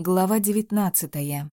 Глава девятнадцатая.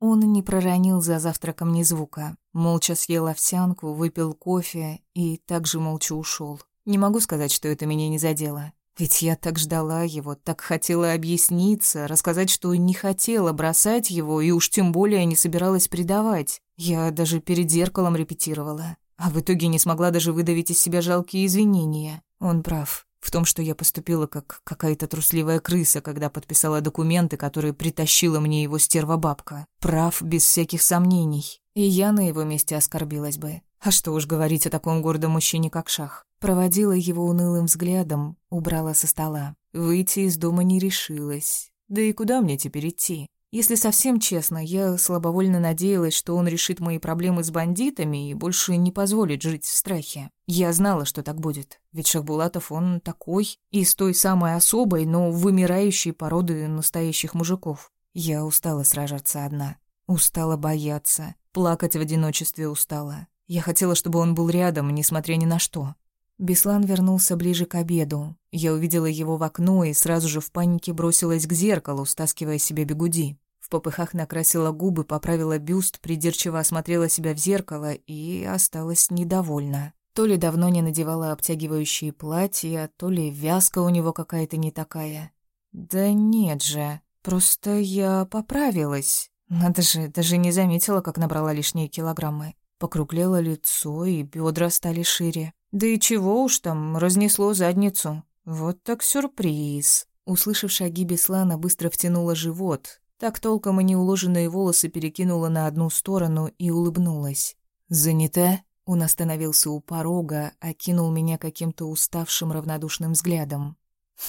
Он не проронил за завтраком ни звука. Молча съел овсянку, выпил кофе и также молча ушел. Не могу сказать, что это меня не задело. Ведь я так ждала его, так хотела объясниться, рассказать, что не хотела бросать его и уж тем более не собиралась предавать. Я даже перед зеркалом репетировала. А в итоге не смогла даже выдавить из себя жалкие извинения. Он прав. В том, что я поступила как какая-то трусливая крыса, когда подписала документы, которые притащила мне его стерва-бабка. Прав без всяких сомнений. И я на его месте оскорбилась бы. А что уж говорить о таком гордом мужчине, как Шах. Проводила его унылым взглядом, убрала со стола. Выйти из дома не решилась. Да и куда мне теперь идти? Если совсем честно, я слабовольно надеялась, что он решит мои проблемы с бандитами и больше не позволит жить в страхе. Я знала, что так будет. Ведь Шахбулатов он такой, из той самой особой, но вымирающей породы настоящих мужиков. Я устала сражаться одна. Устала бояться. Плакать в одиночестве устала. Я хотела, чтобы он был рядом, несмотря ни на что. Беслан вернулся ближе к обеду. Я увидела его в окно и сразу же в панике бросилась к зеркалу, стаскивая себе бегуди. В попыхах накрасила губы, поправила бюст, придирчиво осмотрела себя в зеркало и осталась недовольна. То ли давно не надевала обтягивающие платья, то ли вязка у него какая-то не такая. Да нет же, просто я поправилась. Надо же, даже не заметила, как набрала лишние килограммы. Покруглело лицо, и бедра стали шире. Да и чего уж там, разнесло задницу. Вот так сюрприз. Услышав шаги Беслана, быстро втянула живот. Так толком и неуложенные волосы перекинула на одну сторону и улыбнулась. «Занята?» Он остановился у порога, окинул меня каким-то уставшим равнодушным взглядом.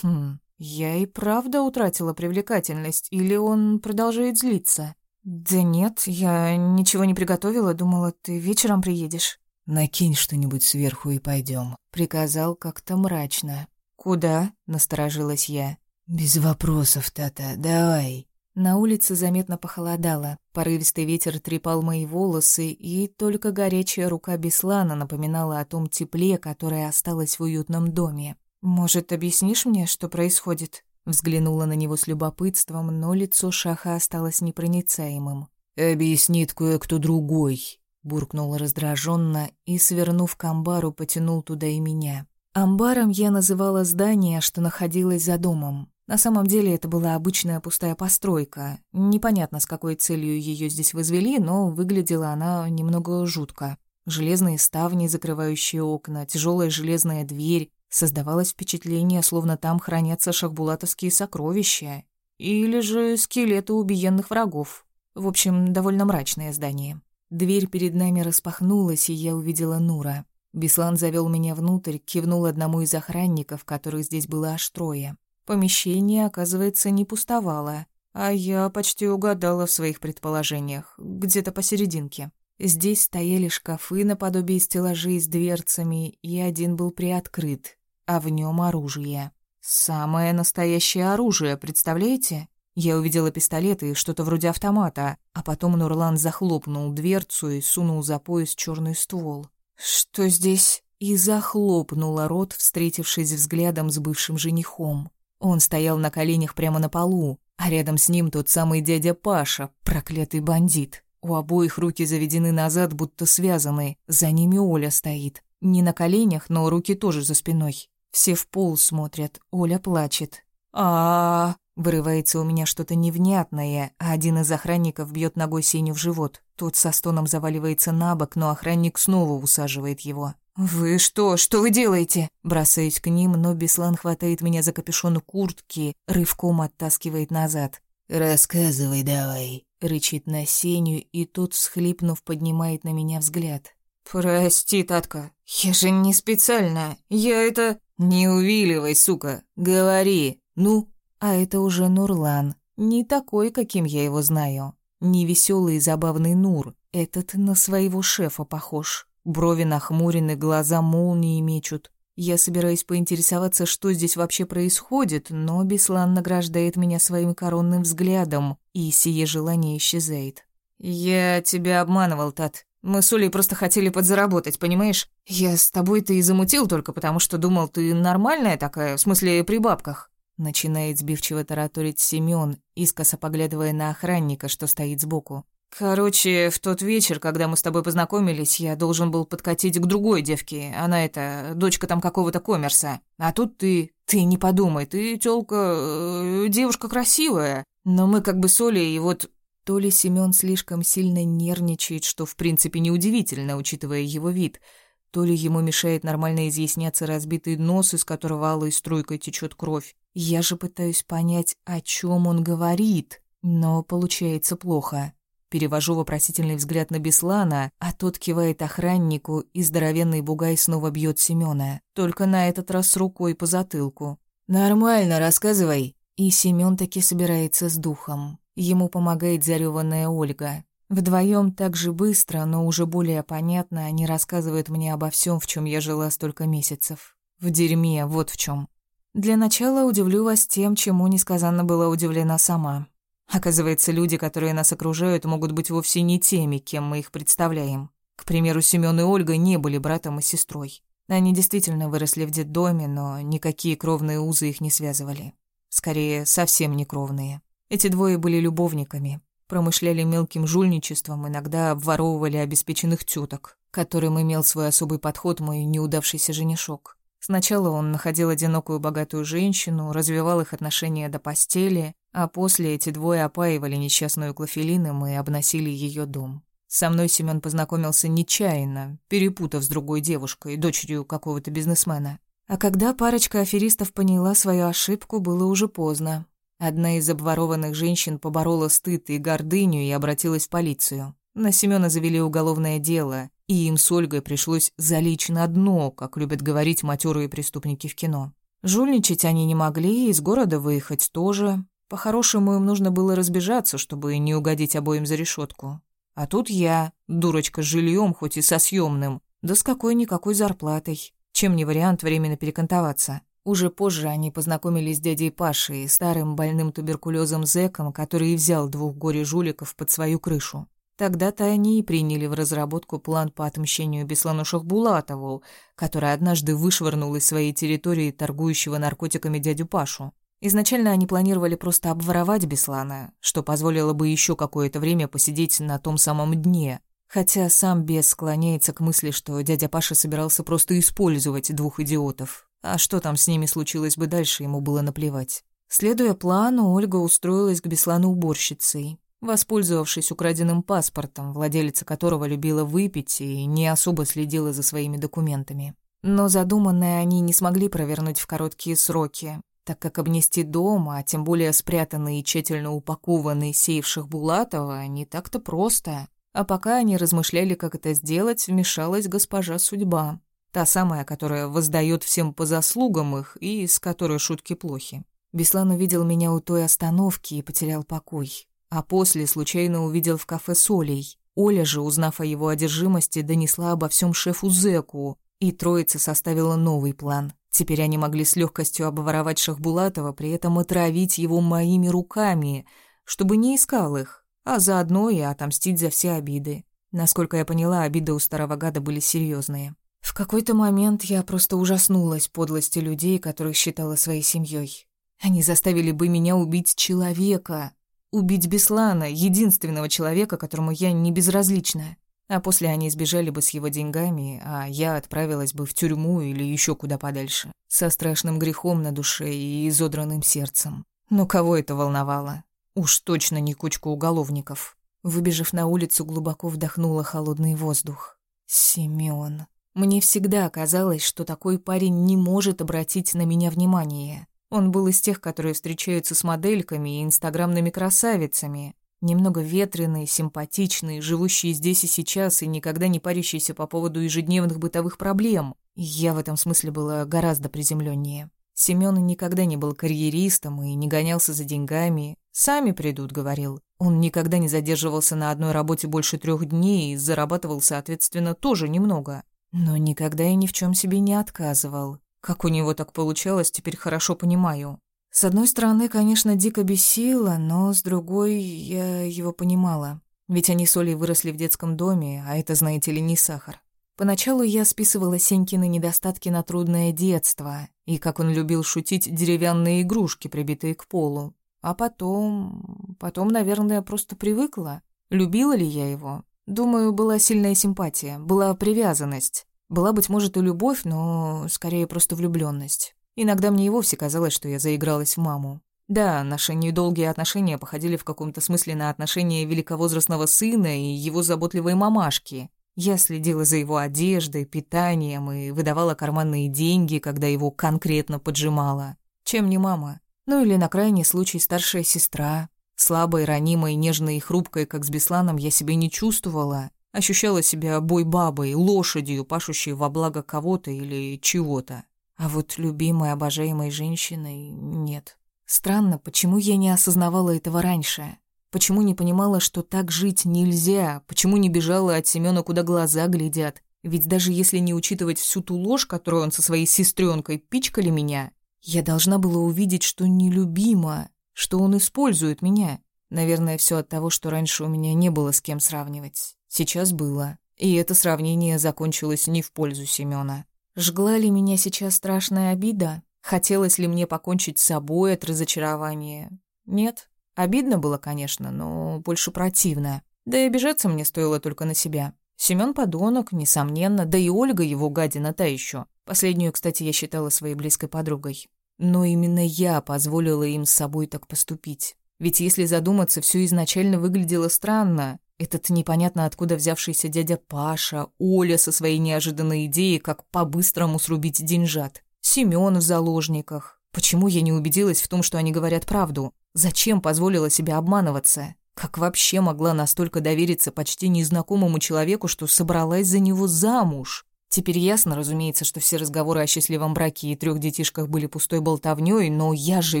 «Хм, я и правда утратила привлекательность, или он продолжает злиться?» «Да нет, я ничего не приготовила, думала, ты вечером приедешь». «Накинь что-нибудь сверху и пойдем», — приказал как-то мрачно. «Куда?» — насторожилась я. «Без вопросов, Тата, давай». На улице заметно похолодало. Порывистый ветер трепал мои волосы, и только горячая рука Беслана напоминала о том тепле, которое осталось в уютном доме. «Может, объяснишь мне, что происходит?» Взглянула на него с любопытством, но лицо Шаха осталось непроницаемым. «Объяснит кое-кто другой», буркнул раздраженно и, свернув к амбару, потянул туда и меня. Амбаром я называла здание, что находилось за домом. На самом деле это была обычная пустая постройка. Непонятно, с какой целью ее здесь возвели, но выглядела она немного жутко. Железные ставни, закрывающие окна, тяжелая железная дверь. Создавалось впечатление, словно там хранятся шахбулатовские сокровища. Или же скелеты убиенных врагов. В общем, довольно мрачное здание. Дверь перед нами распахнулась, и я увидела Нура. Беслан завел меня внутрь, кивнул одному из охранников, которых здесь было аж трое. Помещение, оказывается, не пустовало, а я почти угадала в своих предположениях, где-то посерединке. Здесь стояли шкафы наподобие стеллажей с дверцами, и один был приоткрыт, а в нем оружие. Самое настоящее оружие, представляете? Я увидела пистолеты и что-то вроде автомата, а потом Нурлан захлопнул дверцу и сунул за пояс черный ствол. «Что здесь?» И захлопнула рот, встретившись взглядом с бывшим женихом. Он стоял на коленях прямо на полу, а рядом с ним тот самый дядя Паша, проклятый бандит. У обоих руки заведены назад, будто связаны. За ними Оля стоит. Не на коленях, но руки тоже за спиной. Все в пол смотрят. Оля плачет. а, Вырывается у меня что-то невнятное, а один из охранников бьет ногой Сеню в живот. Тот со стоном заваливается на бок, но охранник снова усаживает его. «Вы что? Что вы делаете?» Бросаюсь к ним, но Беслан хватает меня за капюшон куртки, рывком оттаскивает назад. «Рассказывай давай», — рычит на Сеню, и тот, всхлипнув, поднимает на меня взгляд. «Прости, Татка, я же не специально, я это...» «Не увиливай, сука, говори, ну, а это уже Нурлан. Не такой, каким я его знаю. Не веселый и забавный Нур. Этот на своего шефа похож. Брови нахмурены, глаза молнии мечут. Я собираюсь поинтересоваться, что здесь вообще происходит, но Беслан награждает меня своим коронным взглядом, и сие желание исчезает. «Я тебя обманывал, Тат. Мы с Улей просто хотели подзаработать, понимаешь? Я с тобой-то и замутил только потому, что думал, ты нормальная такая, в смысле при бабках. Начинает сбивчиво тараторить Семён, искоса поглядывая на охранника, что стоит сбоку. «Короче, в тот вечер, когда мы с тобой познакомились, я должен был подкатить к другой девке. Она это, дочка там какого-то коммерса. А тут ты... Ты не подумай, ты, тёлка, э, девушка красивая. Но мы как бы с Олей, и вот то ли Семён слишком сильно нервничает, что в принципе неудивительно, учитывая его вид, то ли ему мешает нормально изъясняться разбитый нос, из которого алой струйкой течет кровь. Я же пытаюсь понять, о чем он говорит, но получается плохо. Перевожу вопросительный взгляд на Беслана, а тот кивает охраннику, и здоровенный бугай снова бьет Семёна, только на этот раз рукой по затылку. «Нормально, рассказывай». И Семён таки собирается с духом. Ему помогает зареванная Ольга. Вдвоем так же быстро, но уже более понятно, они рассказывают мне обо всем, в чем я жила столько месяцев. В дерьме, вот в чем. Для начала удивлю вас тем, чему несказанно была удивлена сама. Оказывается, люди, которые нас окружают, могут быть вовсе не теми, кем мы их представляем. К примеру, Семён и Ольга не были братом и сестрой. Они действительно выросли в детдоме, но никакие кровные узы их не связывали. Скорее, совсем не кровные. Эти двое были любовниками, промышляли мелким жульничеством, иногда обворовывали обеспеченных теток, которым имел свой особый подход мой неудавшийся женишок. Сначала он находил одинокую богатую женщину, развивал их отношения до постели, а после эти двое опаивали несчастную Клофелином и обносили ее дом. Со мной Семен познакомился нечаянно, перепутав с другой девушкой, дочерью какого-то бизнесмена. А когда парочка аферистов поняла свою ошибку, было уже поздно. Одна из обворованных женщин поборола стыд и гордыню и обратилась в полицию. На Семёна завели уголовное дело, и им с Ольгой пришлось залечь на дно, как любят говорить матерые преступники в кино. Жульничать они не могли, из города выехать тоже. По-хорошему им нужно было разбежаться, чтобы не угодить обоим за решетку. А тут я, дурочка с жильем, хоть и со съемным, да с какой-никакой зарплатой. Чем не вариант временно перекантоваться. Уже позже они познакомились с дядей Пашей, старым больным туберкулезом зэком, который и взял двух горе-жуликов под свою крышу. Тогда-то они и приняли в разработку план по отмщению Беслану Шахбулатову, который однажды вышвырнул из своей территории торгующего наркотиками дядю Пашу. Изначально они планировали просто обворовать Беслана, что позволило бы еще какое-то время посидеть на том самом дне. Хотя сам бес склоняется к мысли, что дядя Паша собирался просто использовать двух идиотов, а что там с ними случилось бы дальше, ему было наплевать. Следуя плану, Ольга устроилась к Беслану уборщицей, воспользовавшись украденным паспортом, владелица которого любила выпить и не особо следила за своими документами. Но задуманное они не смогли провернуть в короткие сроки, так как обнести дом, а тем более спрятанный и тщательно упакованный сейф Шахбулатова, не так-то просто. А пока они размышляли, как это сделать, вмешалась госпожа судьба. Та самая, которая воздает всем по заслугам их и с которой шутки плохи. Беслан увидел меня у той остановки и потерял покой. А после случайно увидел в кафе с Олей. Оля же, узнав о его одержимости, донесла обо всем шефу Зеку, и троица составила новый план. Теперь они могли с легкостью обворовать Шахбулатова, при этом отравить его моими руками, чтобы не искал их, а заодно и отомстить за все обиды. Насколько я поняла, обиды у старого гада были серьезные. В какой-то момент я просто ужаснулась подлости людей, которых считала своей семьей. Они заставили бы меня убить человека, убить Беслана, единственного человека, которому я не безразлична. А после они сбежали бы с его деньгами, а я отправилась бы в тюрьму или еще куда подальше, со страшным грехом на душе и изодранным сердцем. Но кого это волновало? Уж точно не кучку уголовников. Выбежав на улицу, глубоко вдохнула холодный воздух. Семён. Мне всегда казалось, что такой парень не может обратить на меня внимание. Он был из тех, которые встречаются с модельками и инстаграмными красавицами. Немного ветреный, симпатичный, живущий здесь и сейчас и никогда не парящийся по поводу ежедневных бытовых проблем. Я в этом смысле была гораздо приземленнее. Семён никогда не был карьеристом и не гонялся за деньгами. «Сами придут», — говорил. Он никогда не задерживался на одной работе больше трех дней и зарабатывал, соответственно, тоже немного. Но никогда и ни в чем себе не отказывал. Как у него так получалось, теперь хорошо понимаю. С одной стороны, конечно, дико бесило, но с другой я его понимала. Ведь они с Олей выросли в детском доме, а это, знаете ли, не сахар. Поначалу я списывала Сенькины недостатки на трудное детство и, как он любил шутить, деревянные игрушки, прибитые к полу. А потом... Потом, наверное, просто привыкла. Любила ли я его? Думаю, была сильная симпатия, была привязанность. Была, быть может, и любовь, но скорее просто влюбленность. Иногда мне и вовсе казалось, что я заигралась в маму. Да, наши недолгие отношения походили в каком-то смысле на отношения великовозрастного сына и его заботливой мамашки. Я следила за его одеждой, питанием и выдавала карманные деньги, когда его конкретно поджимала. Чем не мама? Ну или на крайний случай старшая сестра. Слабой, ранимой, нежной и хрупкой, как с Бесланом, я себя не чувствовала. Ощущала себя бой-бабой, лошадью, пашущей во благо кого-то или чего-то. А вот любимой, обожаемой женщиной нет. Странно, почему я не осознавала этого раньше? Почему не понимала, что так жить нельзя? Почему не бежала от Семёна, куда глаза глядят? Ведь даже если не учитывать всю ту ложь, которую он со своей сестренкой пичкали меня, я должна была увидеть, что нелюбима, что он использует меня. Наверное, все от того, что раньше у меня не было с кем сравнивать. Сейчас было. И это сравнение закончилось не в пользу Семёна. Жгла ли меня сейчас страшная обида? Хотелось ли мне покончить с собой от разочарования? Нет. Обидно было, конечно, но больше противно. Да и обижаться мне стоило только на себя. Семён подонок, несомненно, да и Ольга его гадина та еще. Последнюю, кстати, я считала своей близкой подругой. Но именно я позволила им с собой так поступить. Ведь если задуматься, все изначально выглядело странно. Этот непонятно откуда взявшийся дядя Паша, Оля со своей неожиданной идеей, как по-быстрому срубить деньжат. Семён в заложниках. Почему я не убедилась в том, что они говорят правду? Зачем позволила себя обманываться? Как вообще могла настолько довериться почти незнакомому человеку, что собралась за него замуж? Теперь ясно, разумеется, что все разговоры о счастливом браке и трех детишках были пустой болтовнёй, но я же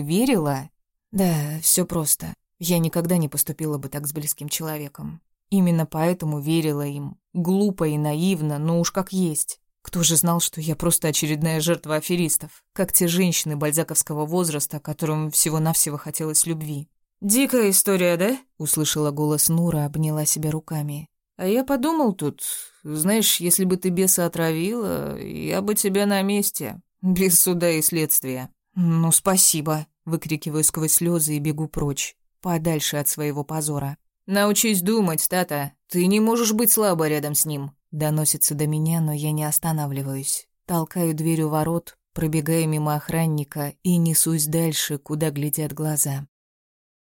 верила. Да, все просто. Я никогда не поступила бы так с близким человеком. Именно поэтому верила им. Глупо и наивно, но уж как есть. Кто же знал, что я просто очередная жертва аферистов, как те женщины бальзаковского возраста, которым всего-навсего хотелось любви. «Дикая история, да?» — услышала голос Нура, обняла себя руками. «А я подумал тут, знаешь, если бы ты беса отравила, я бы тебя на месте, без суда и следствия». «Ну, спасибо», — выкрикиваю сквозь слезы и бегу прочь, подальше от своего позора. «Научись думать, Тата. Ты не можешь быть слабо рядом с ним. Доносится до меня, но я не останавливаюсь. Толкаю дверь у ворот, пробегая мимо охранника и несусь дальше, куда глядят глаза.